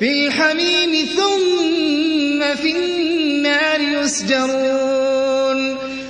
فِي الْحَمِيمِ ثُمَّ فِي النَّارِ يُسْجَرُونَ.